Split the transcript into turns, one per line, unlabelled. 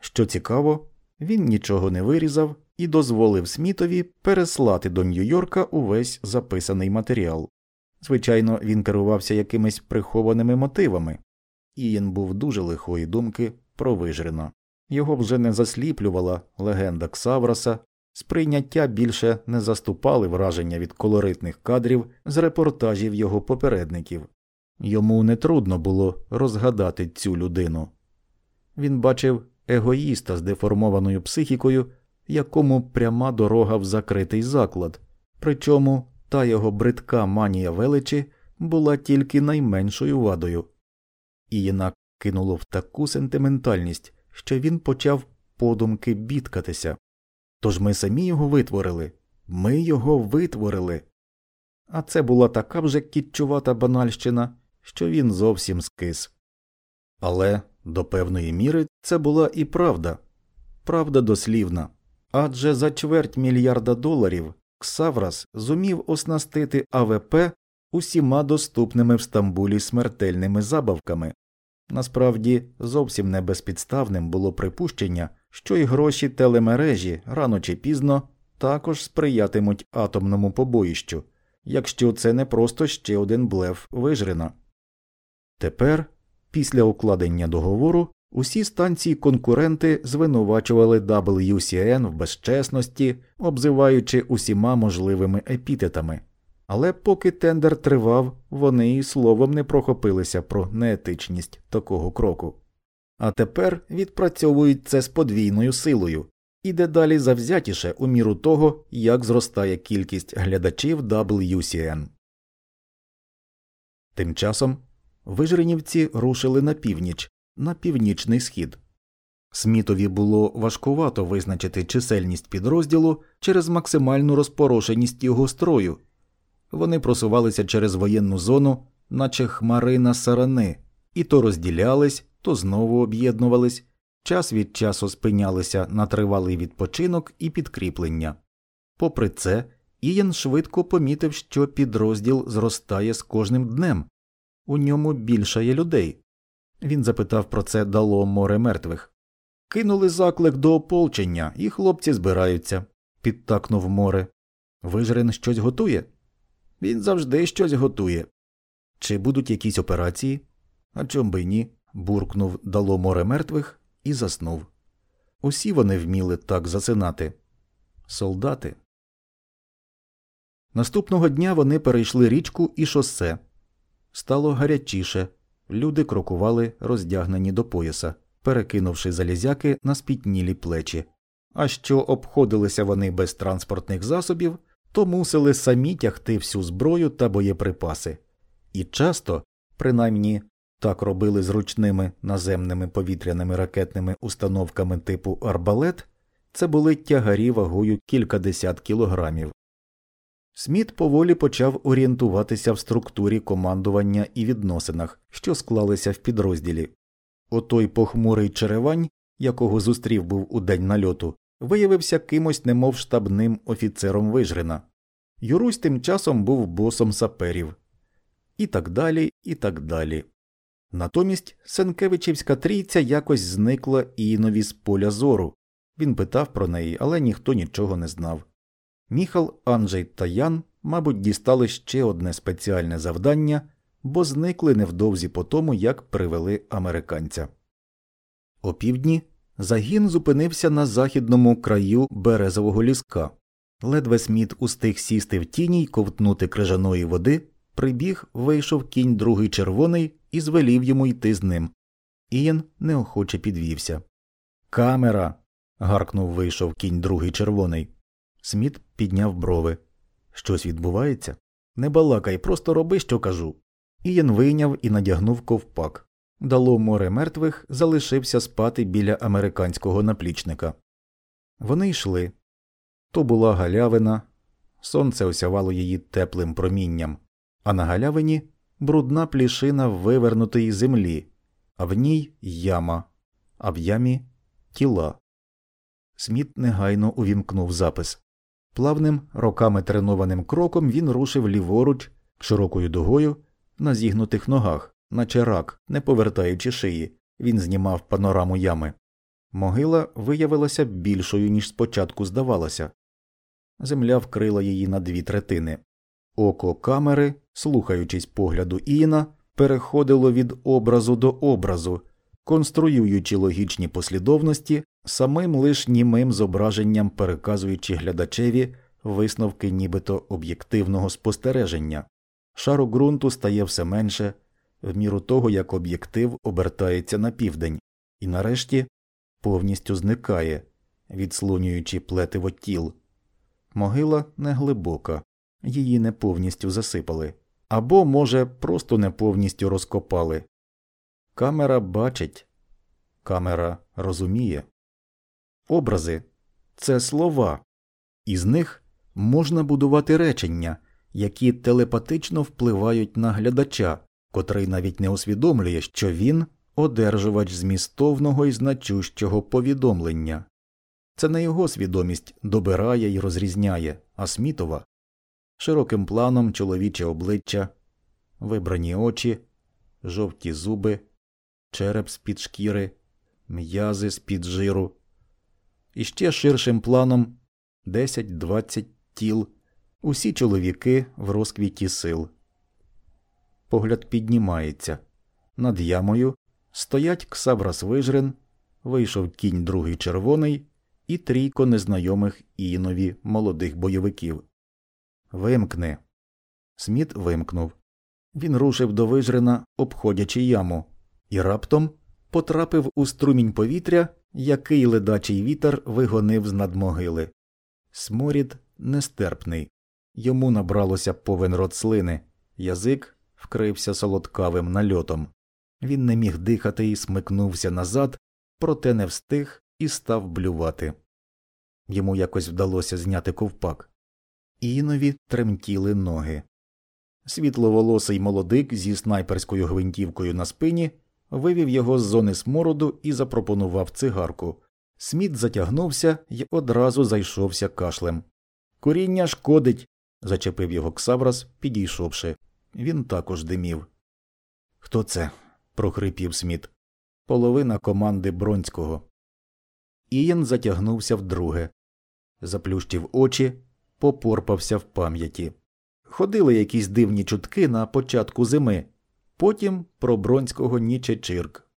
Що цікаво, він нічого не вирізав і дозволив Смітові переслати до Нью-Йорка увесь записаний матеріал. Звичайно, він керувався якимись прихованими мотивами. Ієн був дуже лихої думки про вижрена. Його вже не засліплювала легенда Ксавраса, сприйняття більше не заступали враження від колоритних кадрів з репортажів його попередників. Йому нетрудно було розгадати цю людину. Він бачив егоїста з деформованою психікою, якому пряма дорога в закритий заклад, причому та його бридка манія величі була тільки найменшою вадою. Ієна кинуло в таку сентиментальність, що він почав подумки бідкатися. Тож ми самі його витворили, ми його витворили. А це була така вже кітчувата банальщина, що він зовсім скис. Але до певної міри це була і правда, правда дослівна. Адже за чверть мільярда доларів Ксаврас зумів оснастити АВП усіма доступними в Стамбулі смертельними забавками. Насправді, зовсім не безпідставним було припущення, що й гроші телемережі рано чи пізно також сприятимуть атомному побоїщу, якщо це не просто ще один блеф вижрена. Тепер, після укладення договору, усі станції конкуренти звинувачували WCN в безчесності, обзиваючи усіма можливими епітетами. Але поки тендер тривав, вони і словом не прохопилися про неетичність такого кроку. А тепер відпрацьовують це з подвійною силою і дедалі завзятіше у міру того, як зростає кількість глядачів WCN. Тим часом вижренівці рушили на північ, на північний схід. Смітові було важкувато визначити чисельність підрозділу через максимальну розпорошеність його строю. Вони просувалися через воєнну зону, наче хмарина сарани, і то розділялись, то знову об'єднувались, час від часу спинялися на тривалий відпочинок і підкріплення. Попри це, Ієн швидко помітив, що підрозділ зростає з кожним днем, у ньому більшає людей. Він запитав про це дало море мертвих. Кинули заклик до ополчення, і хлопці збираються, підтакнув море. Вижрен щось готує? Він завжди щось готує. Чи будуть якісь операції? А чом би ні? буркнув дало море мертвих і заснув. Усі вони вміли так засинати. Солдати. Наступного дня вони перейшли річку і шосе. Стало гарячіше. Люди крокували, роздягнені до пояса, перекинувши залізяки на спітнілі плечі. А що обходилися вони без транспортних засобів, то мусили самі тягти всю зброю та боєприпаси. І часто, принаймні так робили зручними наземними повітряними ракетними установками типу арбалет, це були тягарі вагою кількадесят кілограмів. Сміт поволі почав орієнтуватися в структурі командування і відносинах, що склалися в підрозділі. Отой похмурий черевань, якого зустрів був у день нальоту, виявився кимось, немов штабним офіцером вижрена. Юрусь тим часом був босом саперів. І так далі, і так далі. Натомість Сенкевичівська трійця якось зникла Інові з поля зору. Він питав про неї, але ніхто нічого не знав. Міхал, Анджей та Ян, мабуть, дістали ще одне спеціальне завдання, бо зникли невдовзі по тому, як привели американця. Опівдні загін зупинився на західному краю березового ліска. Ледве Сміт устиг сісти в тіні й ковтнути крижаної води, прибіг, вийшов кінь другий червоний і звелів йому йти з ним. Ієн неохоче підвівся. Камера. гаркнув вийшов кінь другий червоний. Сміт підняв брови. Щось відбувається? Не балакай, просто роби, що кажу. Ієн вийняв і надягнув ковпак. Дало море мертвих, залишився спати біля американського наплічника. Вони йшли. То була галявина, сонце осявало її теплим промінням, а на галявині брудна плішина вивернутої землі, а в ній яма, а в ямі тіла. Сміт негайно увімкнув запис. Плавним, роками тренованим кроком він рушив ліворуч, широкою дугою, на зігнутих ногах, наче рак, не повертаючи шиї, він знімав панораму ями. Могила виявилася більшою, ніж спочатку здавалося. Земля вкрила її на дві третини. Око камери, слухаючись погляду Іна, переходило від образу до образу, конструюючи логічні послідовності, самим лиш німим зображенням переказуючи глядачеві висновки нібито об'єктивного спостереження. Шару ґрунту стає все менше, в міру того, як об'єктив обертається на південь, і нарешті повністю зникає, відслонюючи плетиво тіл. Могила не глибока, її не повністю засипали, або, може, просто не повністю розкопали. Камера бачить, камера розуміє. Образи це слова, із них можна будувати речення, які телепатично впливають на глядача, котрий навіть не усвідомлює, що він одержувач змістовного і значущого повідомлення. Це не його свідомість добирає і розрізняє, а смітова широким планом чоловіче обличчя, вибрані очі, жовті зуби, череп з під шкіри, м'язи з під жиру, і ще ширшим планом 10-20 тіл, усі чоловіки в розквіті сил. Погляд піднімається. Над ямою стоять Ксаврас Вижрин, вийшов кінь другий червоний і трійко незнайомих інові молодих бойовиків. Вимкни. Сміт вимкнув. Він рушив до вижрина, обходячи яму, і раптом потрапив у струмінь повітря, який ледачий вітер вигонив з надмогили. Сморід нестерпний. Йому набралося повен рот слини, язик вкрився солодкавим нальотом. Він не міг дихати і смикнувся назад, проте не встиг і став блювати. Йому якось вдалося зняти ковпак. Інові тремтіли ноги. Світловолосий молодик зі снайперською гвинтівкою на спині вивів його з зони смороду і запропонував цигарку. Сміт затягнувся і одразу зайшовся кашлем. Куріння шкодить. зачепив його Ксаврас, підійшовши. Він також димів. Хто це? прохрипів Сміт. Половина команди Бронського. Ієн затягнувся вдруге, заплющив очі, попорпався в пам'яті. Ходили якісь дивні чутки на початку зими, потім про Бронського ніче чирк.